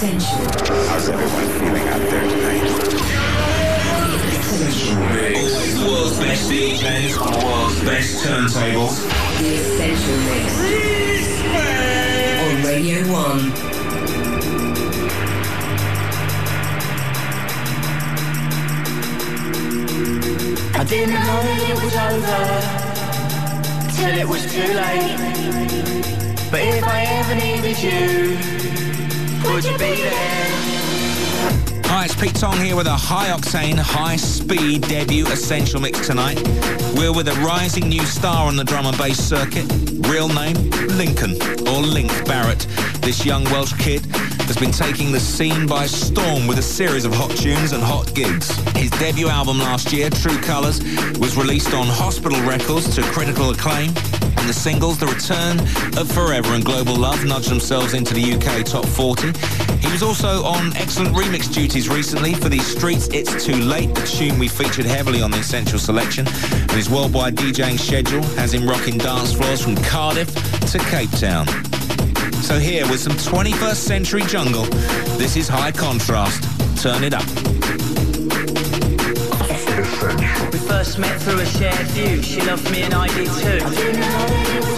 Essential. How's everyone feeling out there tonight? Essential. Always the world's best DJs on the world's best turntables. The Essential Mix. On Radio 1. I didn't know that it was over till it was too late. But if I ever needed you, would you be there? Hi, it's Pete Tong here with a high-octane, high-speed debut Essential Mix tonight. We're with a rising new star on the drum and bass circuit. Real name, Lincoln, or Link Barrett. This young Welsh kid has been taking the scene by storm with a series of hot tunes and hot gigs. His debut album last year, True Colours, was released on Hospital Records to critical acclaim. And the singles, The Return of Forever and Global Love, nudged themselves into the UK top 40. He was also on excellent remix duties recently for the Streets It's Too Late, the tune we featured heavily on the Essential Selection. And his worldwide DJing schedule has him rocking dance floors from Cardiff to Cape Town. So here with some 21st century jungle, this is High Contrast. Turn it up. We first met through a shared view. She loved me and I did too.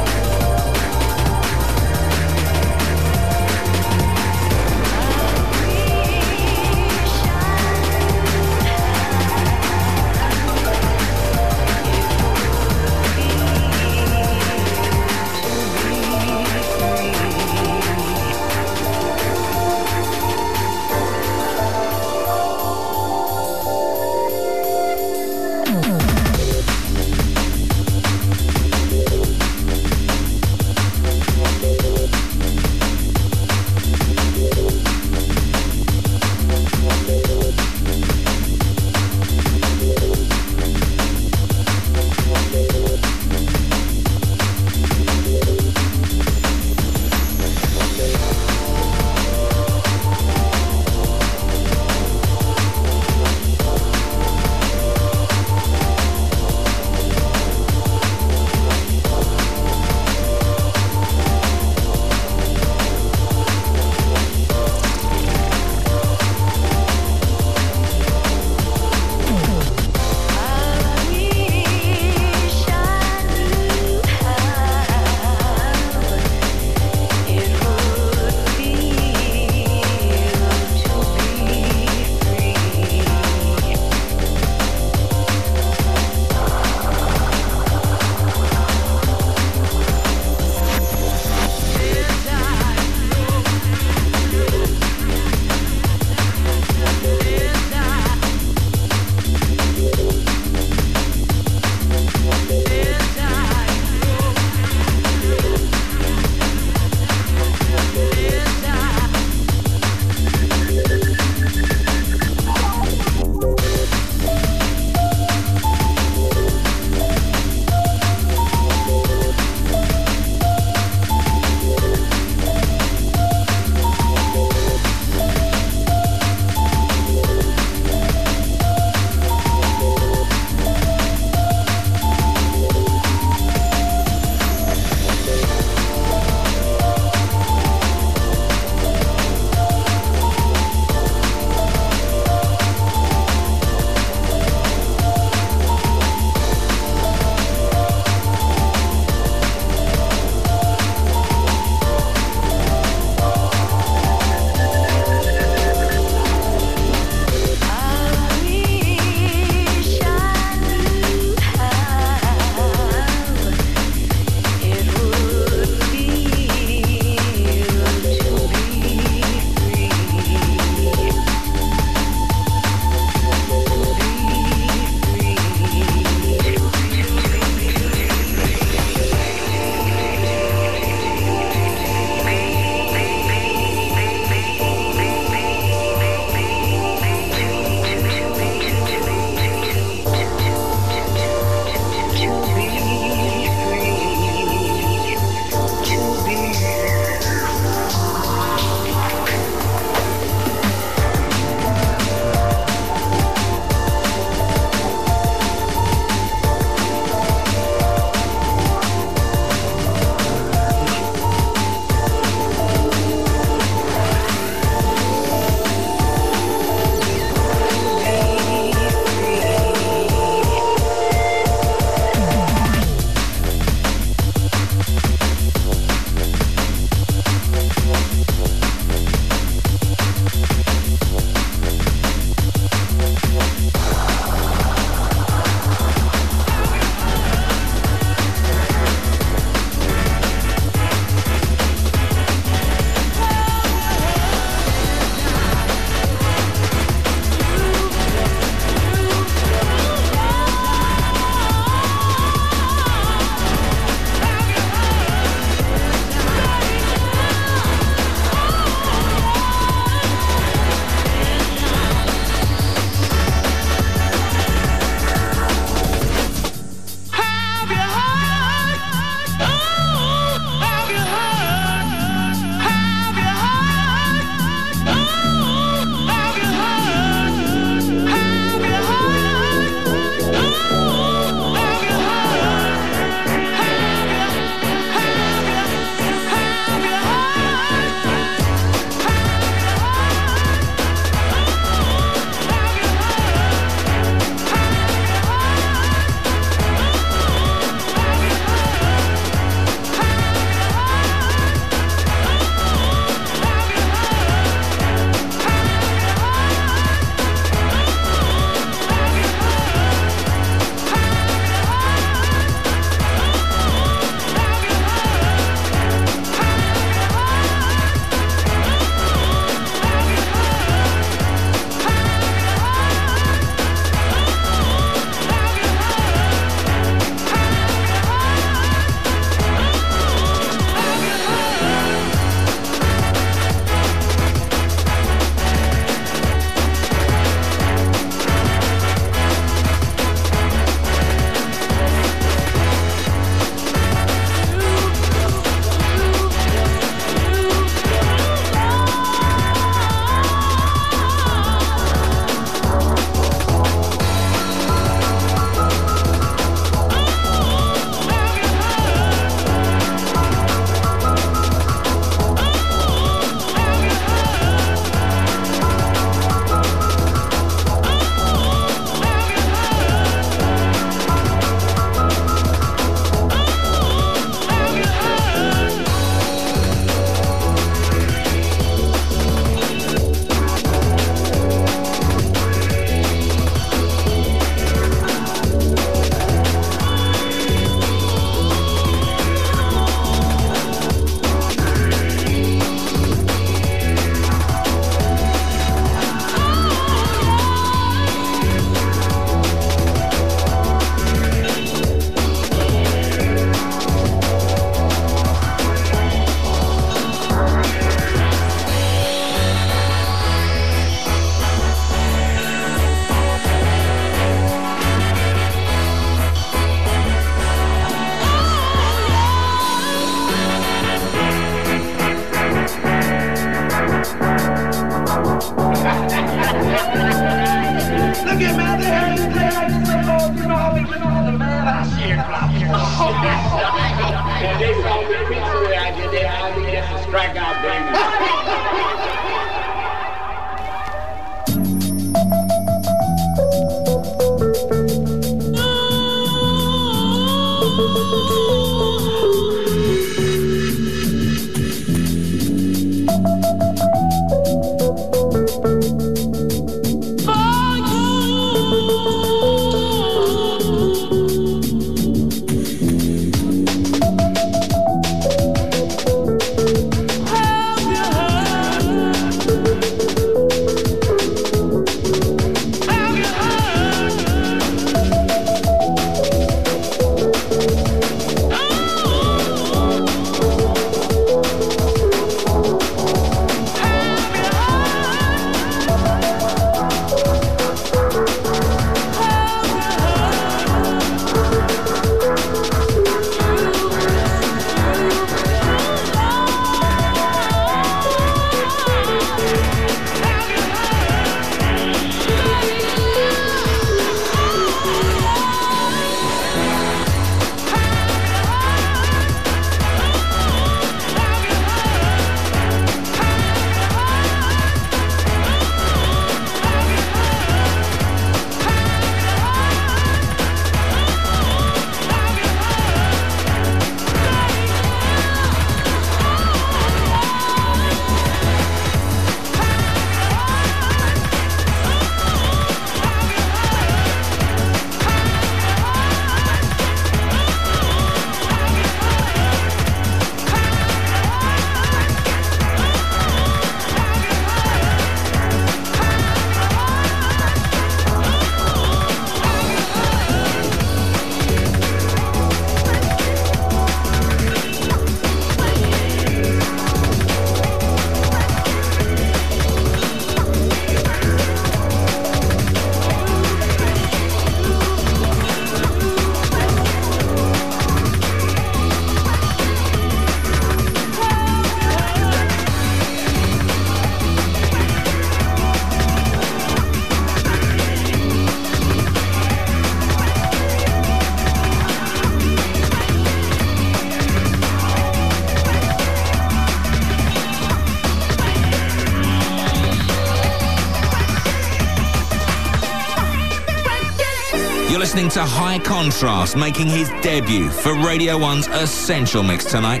Listening to High Contrast making his debut for Radio 1's Essential Mix tonight.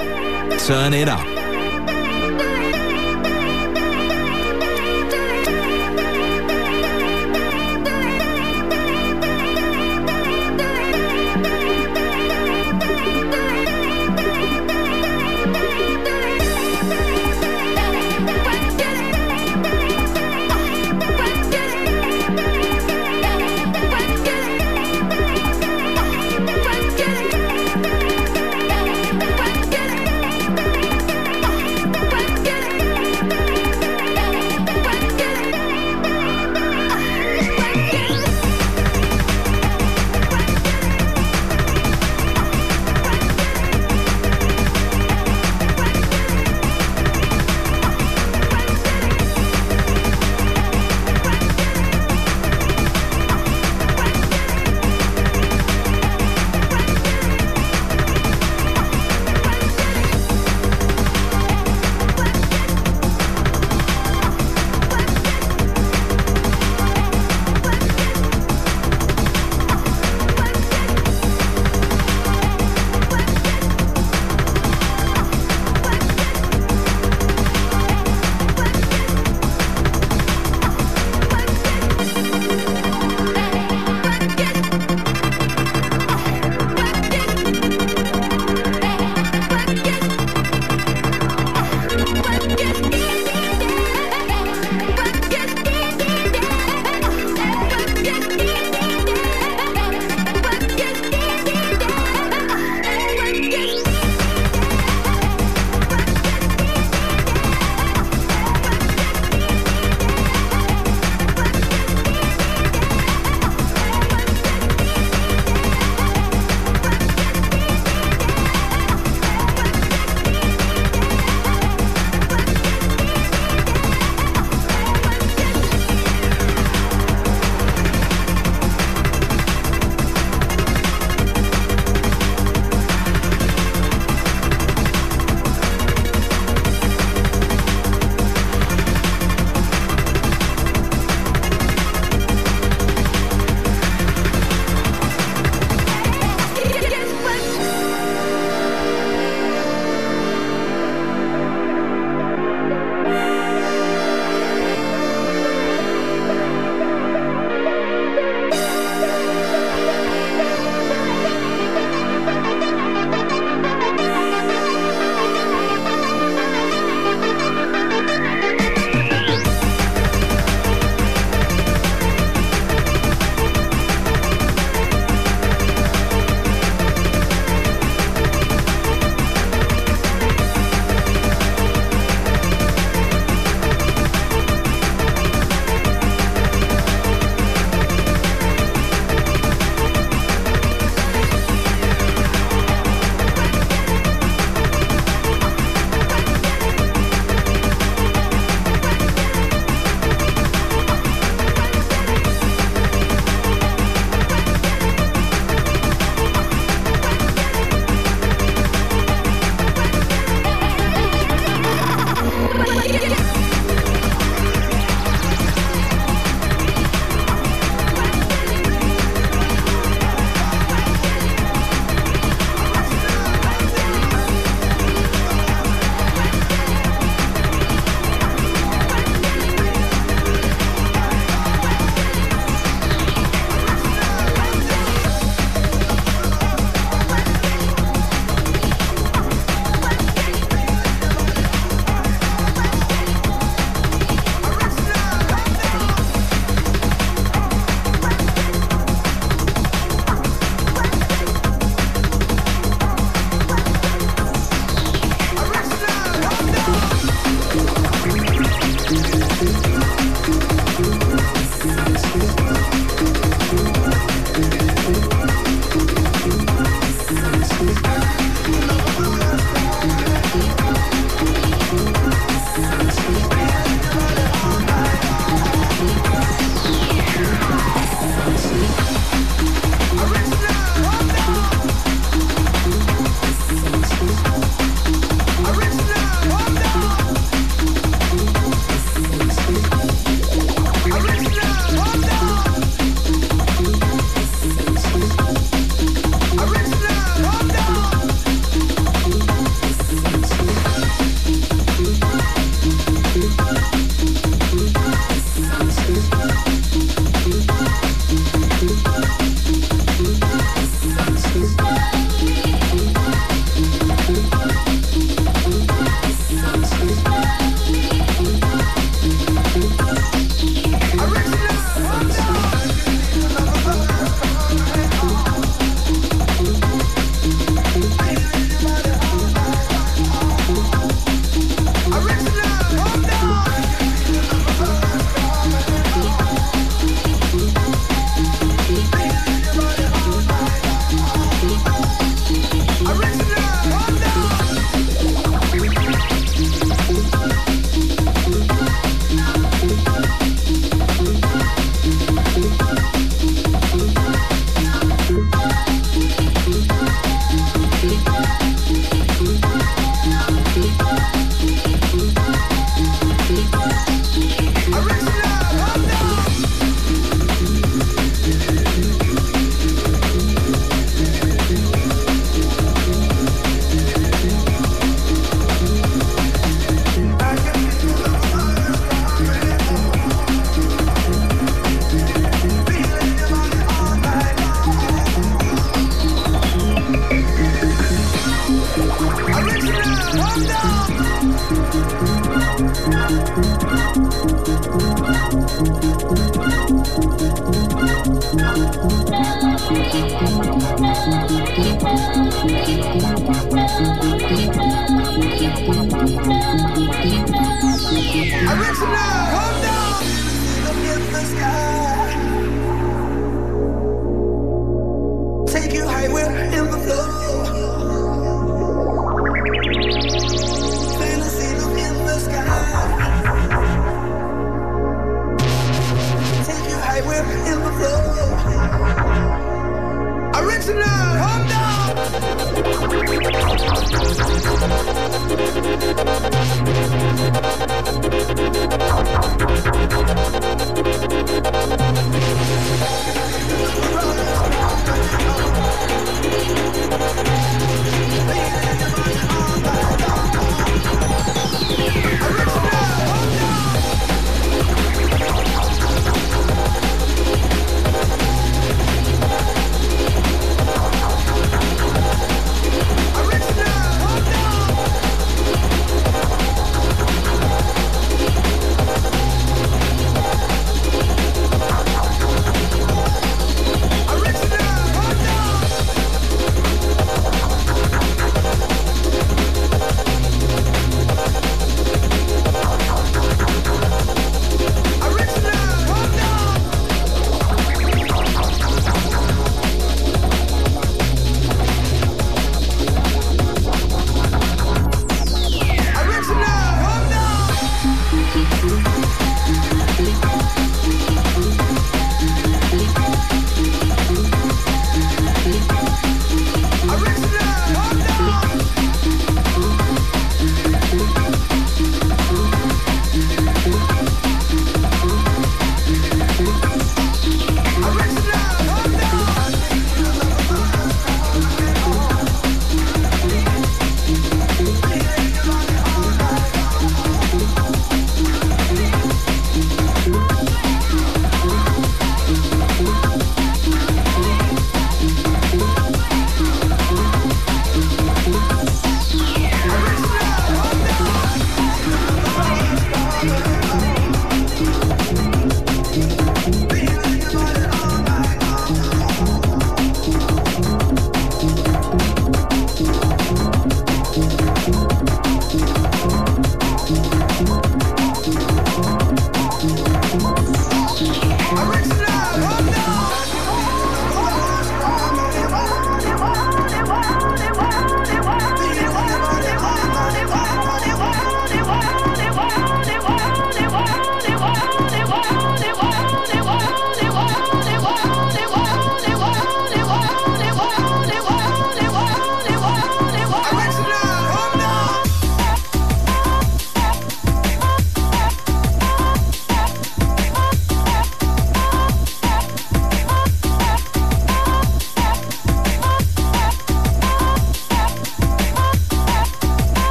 Turn it up.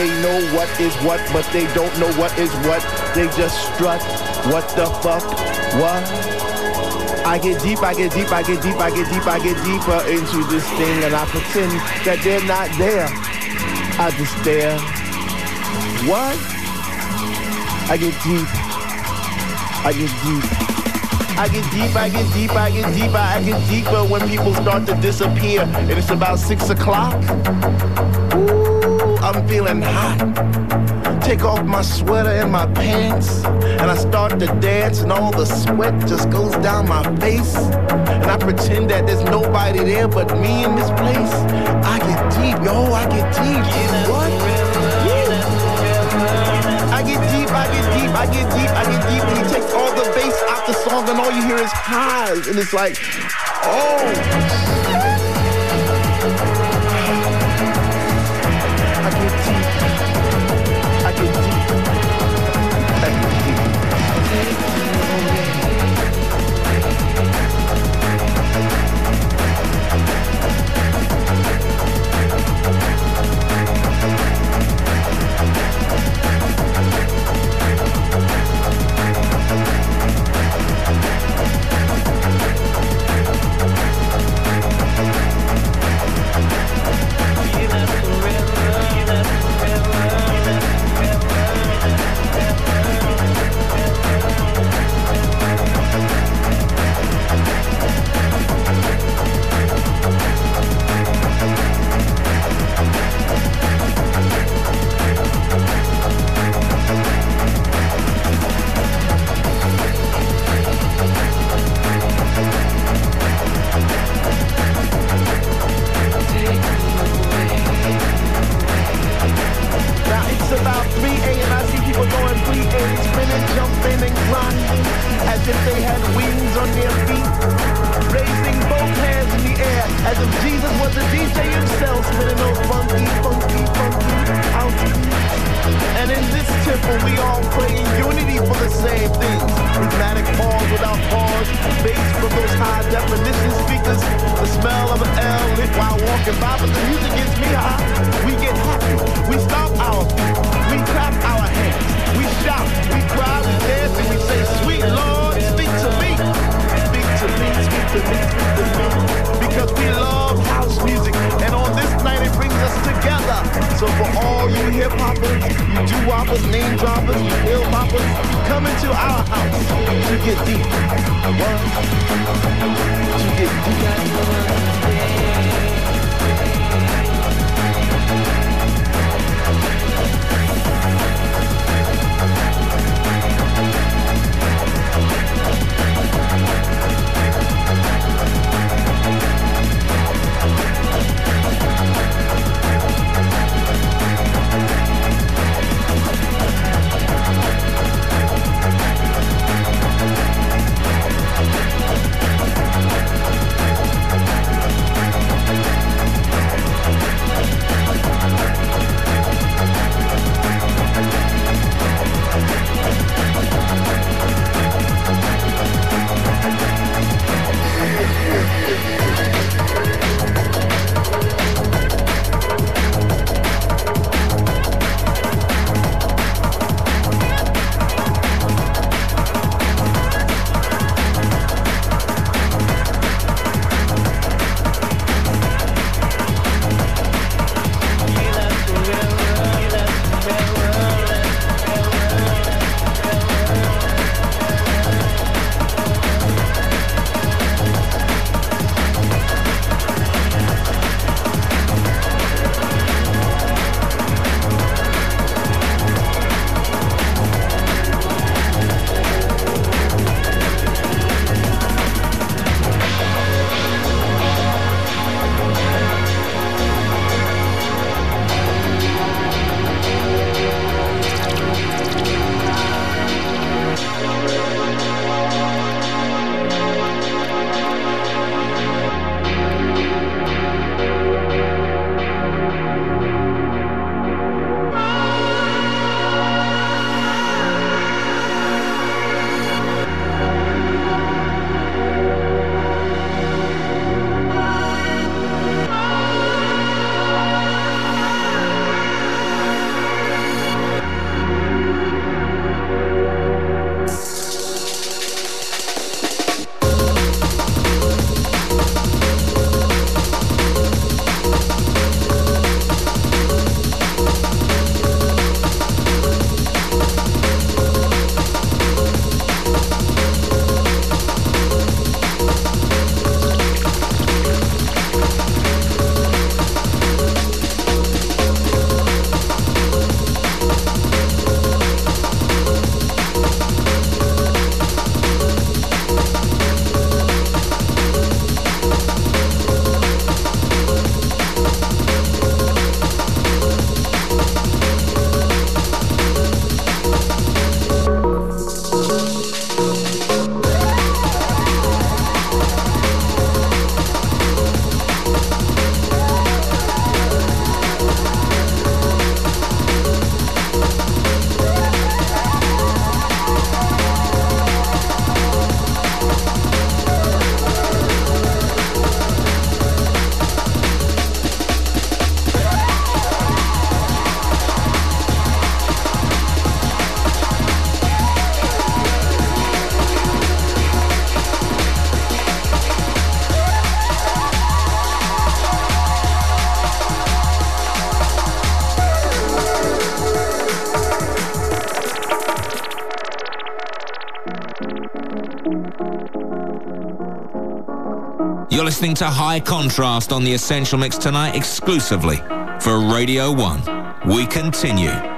They know what is what, but they don't know what is what. They just strut. What the fuck? What? I get deep, I get deep, I get deep, I get deep, I get deeper into this thing, and I pretend that they're not there. I just stare. What? I get deep. I get deep. I get deep, I get deep, I get deeper, I get deeper when people start to disappear. And it's about six o'clock. Ooh, I'm feeling hot. Take off my sweater and my pants. And I start to dance, and all the sweat just goes down my face. And I pretend that there's nobody there but me in this place. I get deep, yo, I get deep. What? Yeah. I get deep, I get deep, I get deep, I get deep. And he takes all the bass out the song, and all you hear is highs. And it's like, oh. It's about 3 a.m. I see people going 3 a, spinning, jumping, and grinding as if they had wings on their feet. Raising both hands in the air as if Jesus was the DJ himself, spinning those funky, funky, funky house. And in this temple, we all pray in unity for the same things. Rhythmic pause without pause, bass from those high definition speakers, the smell of an L lit while walking by, but the music gets me high. We get happy, we stomp our feet, we clap our hands, we shout, we cry, we dance, and we say, Sweet Lord, speak to me. To me, to me, to me. Because we love house music, and on this night it brings us together. So for all you hip hoppers, you do woppers, name droppers, you ill hoppers, come into our house to get deep. What? To get deep. Listening to High Contrast on the Essential Mix tonight exclusively for Radio 1. We continue.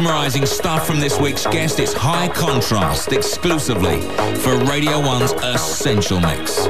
Mesmerizing stuff from this week's guest. It's high contrast exclusively for Radio 1's Essential Mix.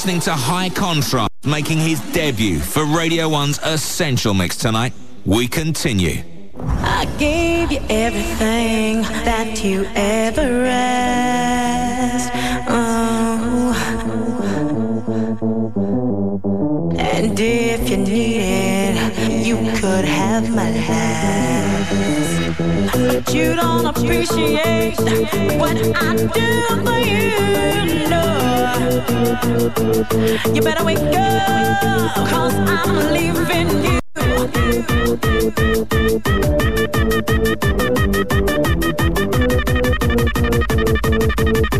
listening to High Contrast making his debut for Radio 1's Essential Mix tonight. We continue. I gave you everything that you ever asked. Oh. And if you need it, you could have my last. You don't appreciate what I do for you, no You better wake up, cause I'm leaving you. Thank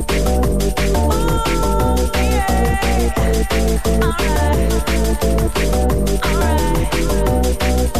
Alright. Alright.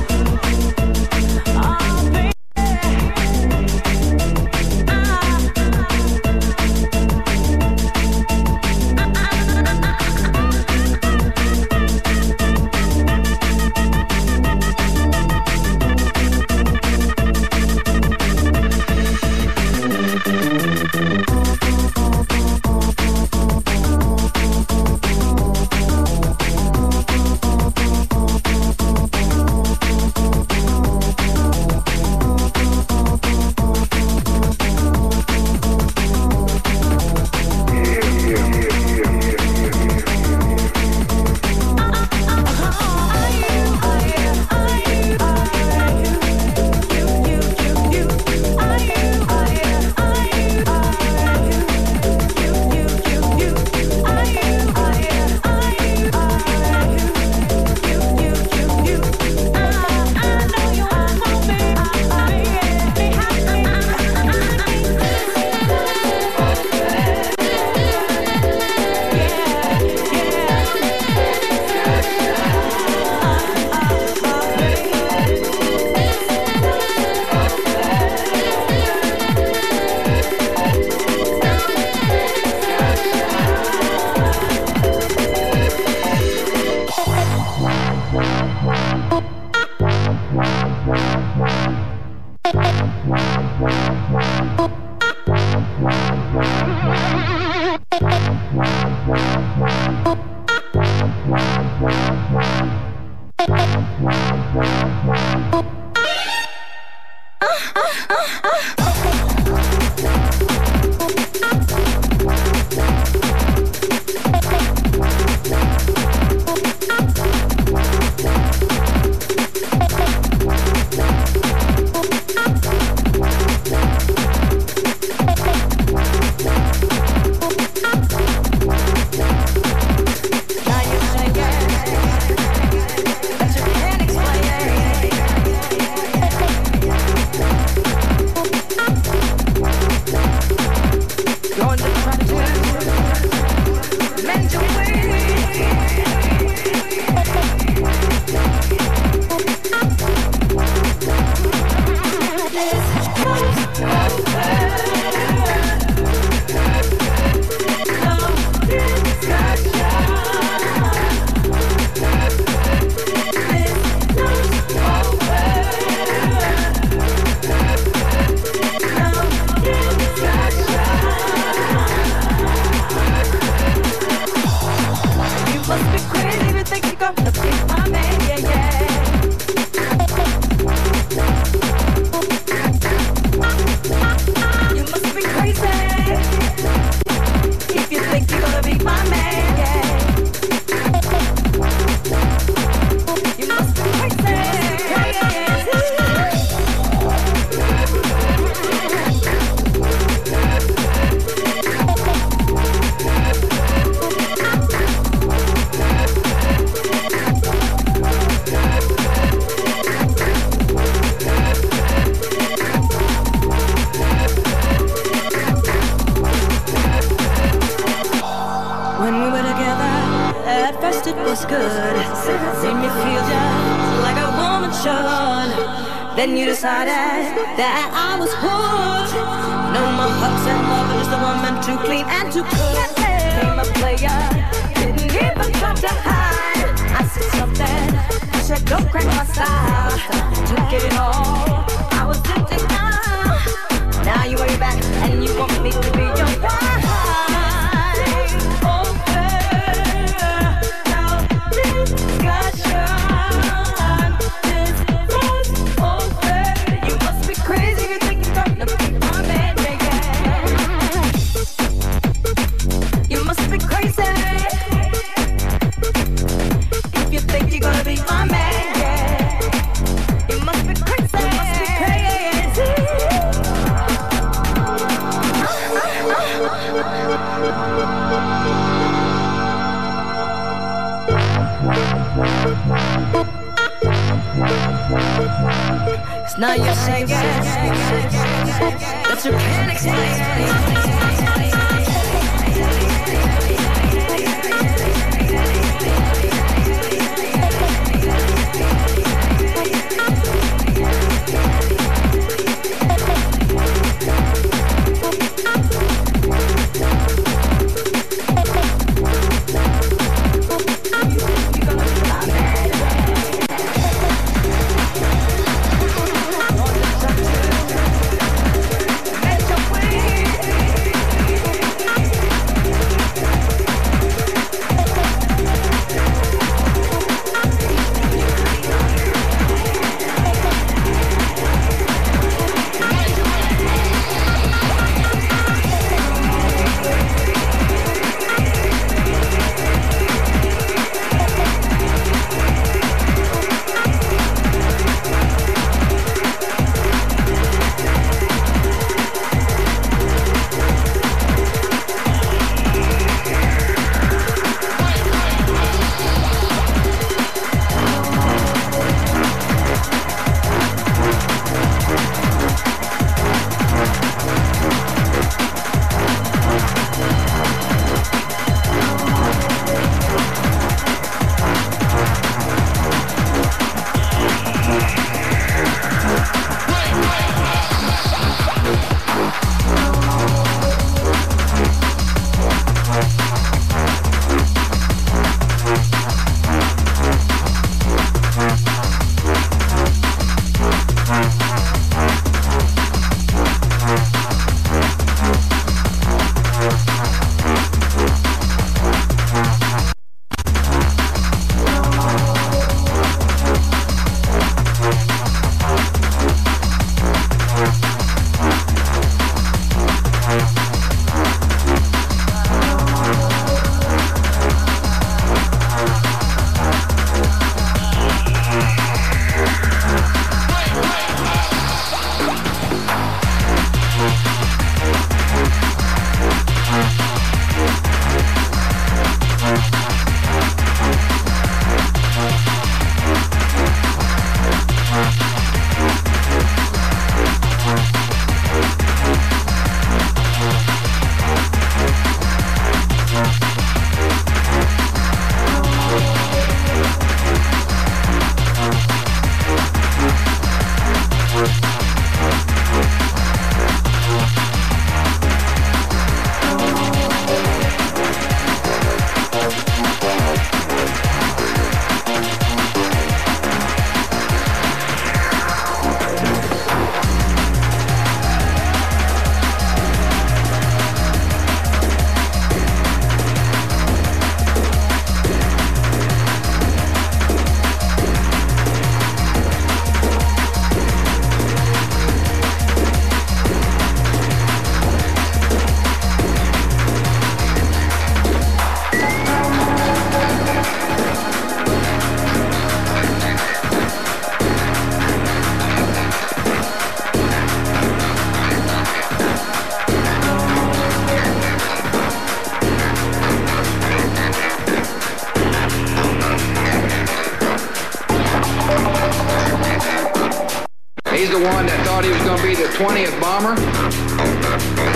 20th bomber?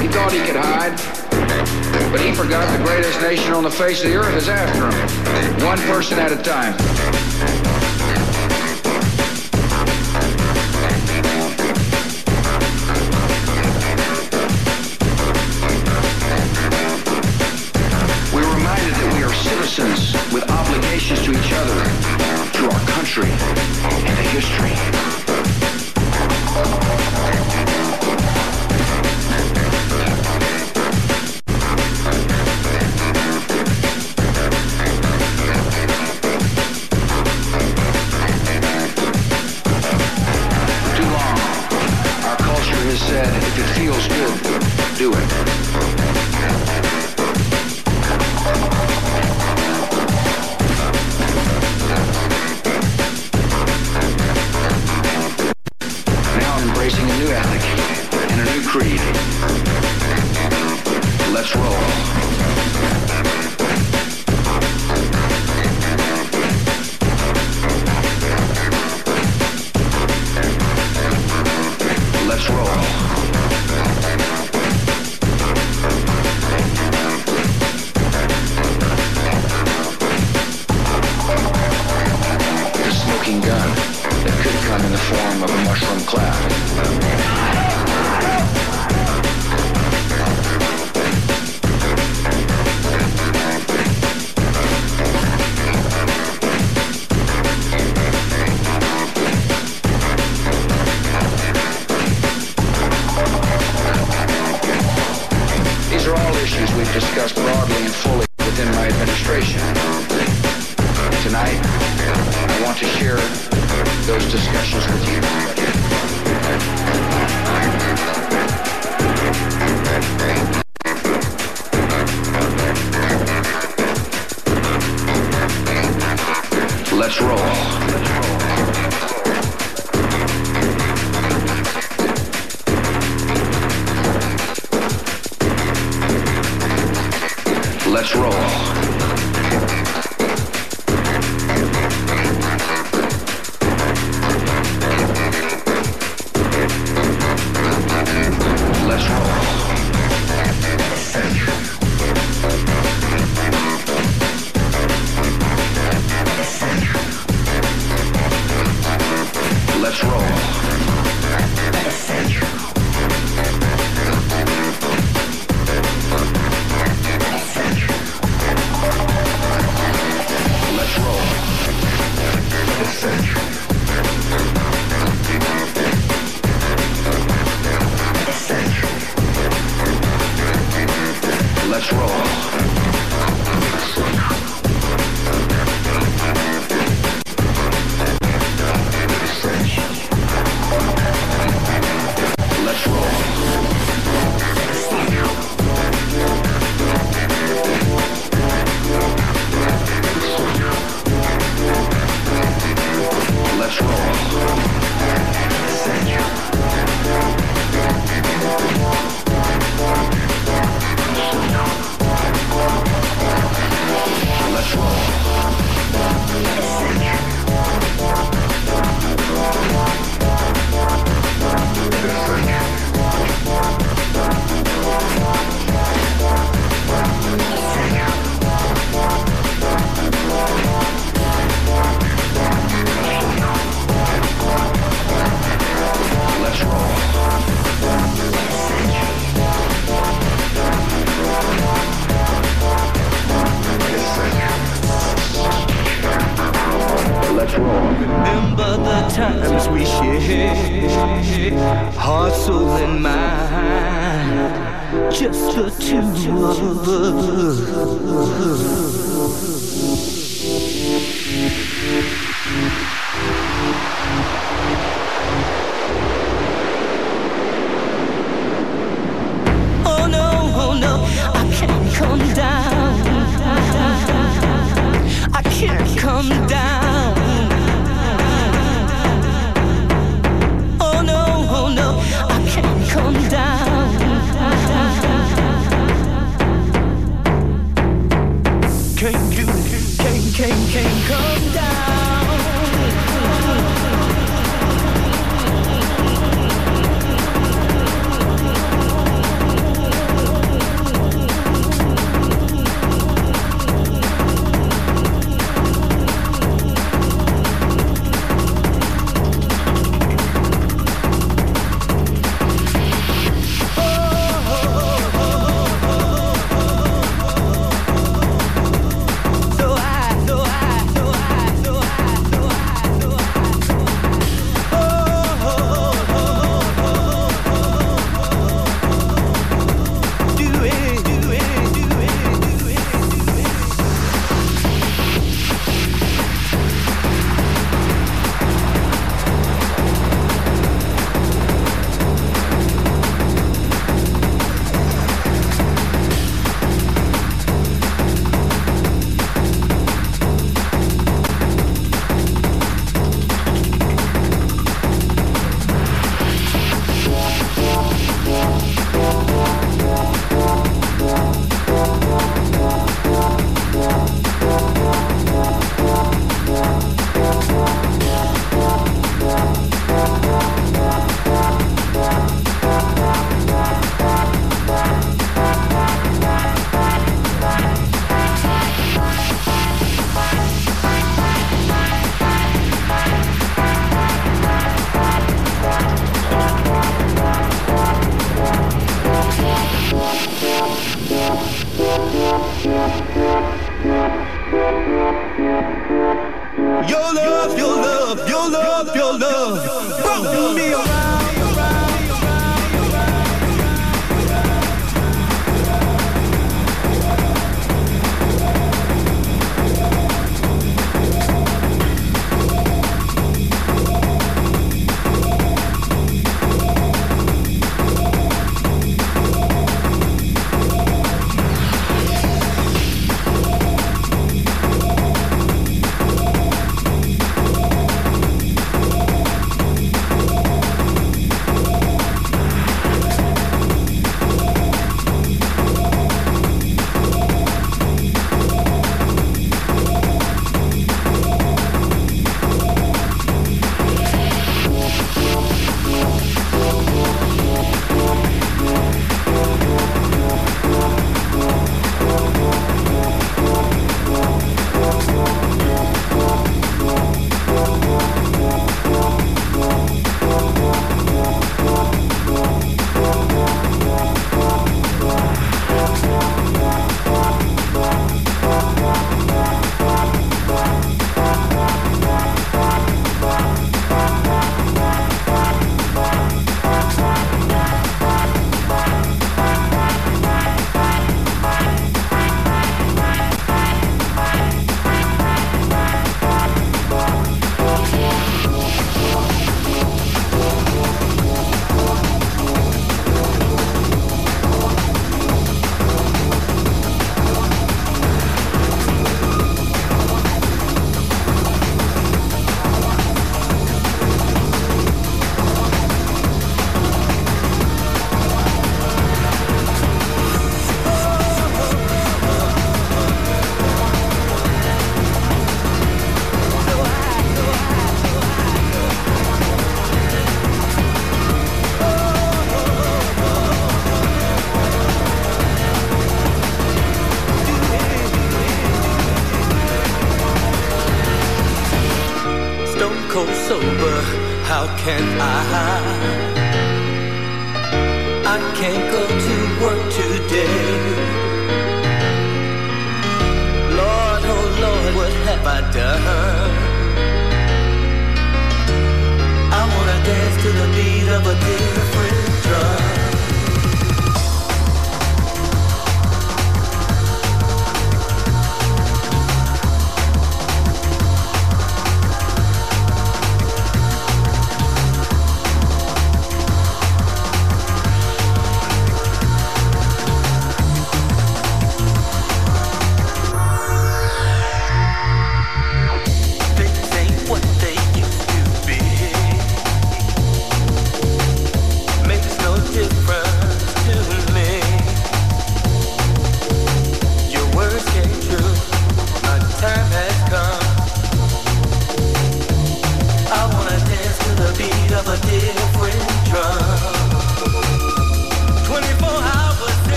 He thought he could hide, but he forgot the greatest nation on the face of the earth is after him, one person at a time. yeah. Heart, soul, and mind. Just the two of us.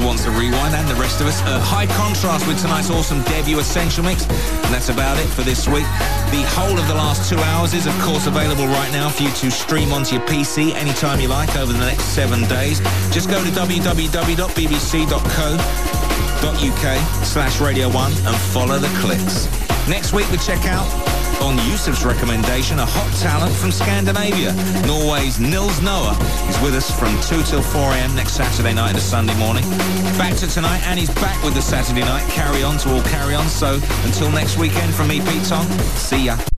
Wants a rewind, and the rest of us. Uh, High Contrast with tonight's awesome debut Essential Mix. And that's about it for this week. The whole of the last two hours is, of course, available right now for you to stream onto your PC anytime you like over the next seven days. Just go to www.bbc.co.uk slash Radio 1 and follow the clicks. Next week we check out on Yousef's recommendation, a hot talent from Scandinavia. Norway's Nils Noa is with us from 2 till 4 a.m. next Saturday night and a Sunday morning. Back to tonight, and he's back with the Saturday night. Carry on to all carry on. So until next weekend from me, Pete Tong, see ya.